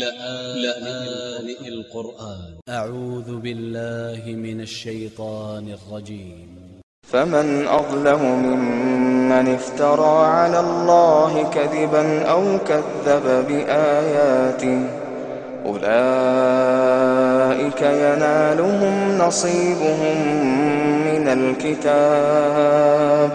لآن القرآن. أ ع و ذ ب ا ل ل ه من ا ل ش ي ط ا ن ا ل ج ي م فمن أظلم ممن افترى على الله كذبا أو كذب بآياته أولئك ينالهم نصيبهم من الكتاب.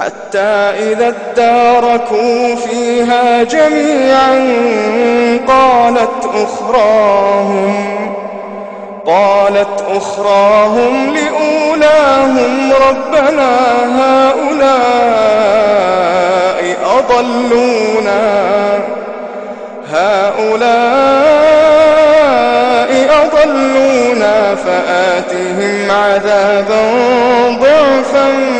حتى إذا اداركوا فيها جميعا قالت أخراهم قالت أخراهم لأولاهم ربنا هؤلاء أضلونا هؤلاء أضلونا فآتهم عذابا ضعفا.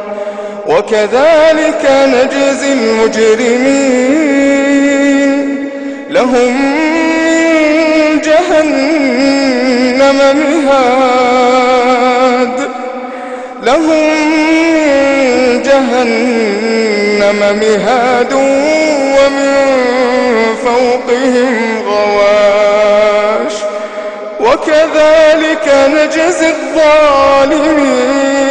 وكذلك نجزي المجرمين. لهم من جهنم مهاد. لهم جهنم مهاد ومن فوقهم غواش. وكذلك نجزي الظالمين.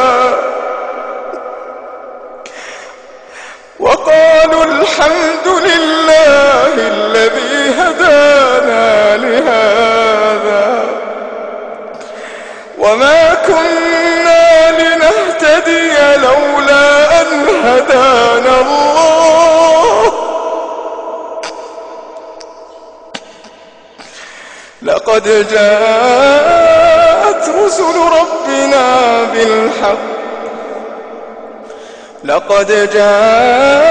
الحمد لله الذي هدانا لهذا. وما كنا لنهتدي لولا أن هدانا الله. لقد جاءت رسل ربنا بالحق. لقد جاءت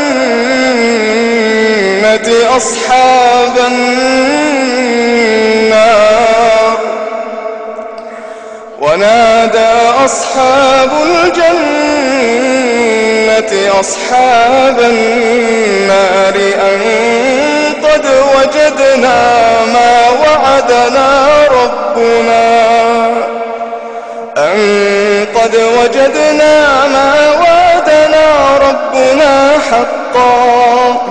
أصحاب النار. ونادى أصحاب الجنة أصحاب النار أن قد وجدنا ما وعدنا ربنا. أن قد وجدنا ما وعدنا ربنا حقا.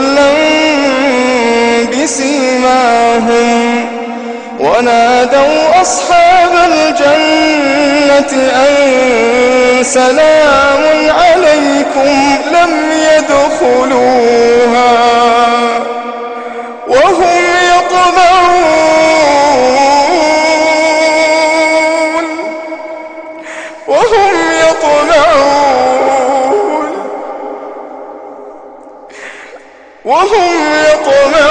بسيماهم ونادوا أصحاب الجنة أن سلام عليكم لم يدخلوها وهم يطمعون وهم يطمعون وهم يطمعون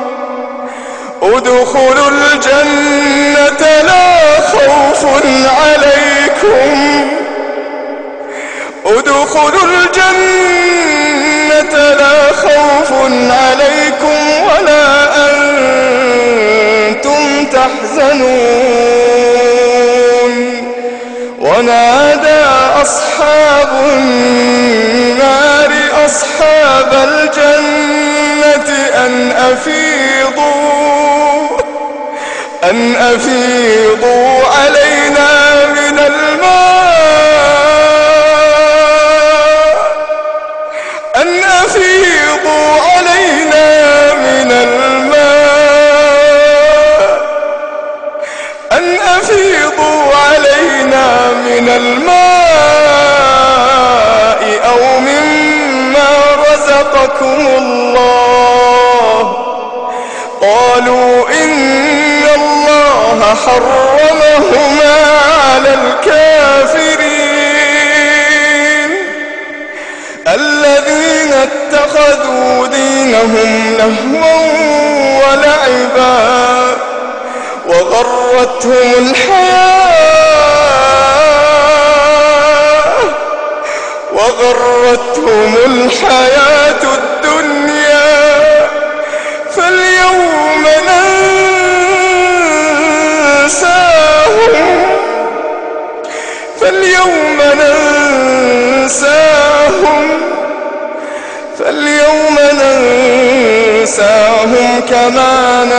ادخلوا الجنة لا خوف عليكم. ادخلوا الجنة لا خوف عليكم ولا أنتم تحزنون. ونادى أصحاب النار أصحاب الجنة أن أفيضوا أن أفيضوا علينا من الماء. أن أفيضوا علينا من الماء. أن أفيضوا علينا من الماء أو مما رزقكم الله. قالوا إن حرمهما على الكافرين. الذين اتخذوا دينهم لهوا ولعبا وغرتهم الحياة وغرتهم الحياة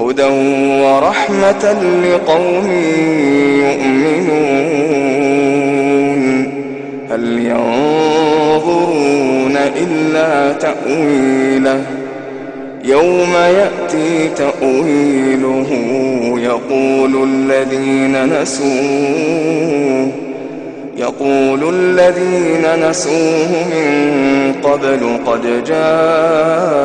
هدى ورحمة لقوم يؤمنون. هل ينظرون إلا تأويله؟ يوم يأتي تأويله يقول الذين نسوه يقول الذين نسوه من قبل قد جاءت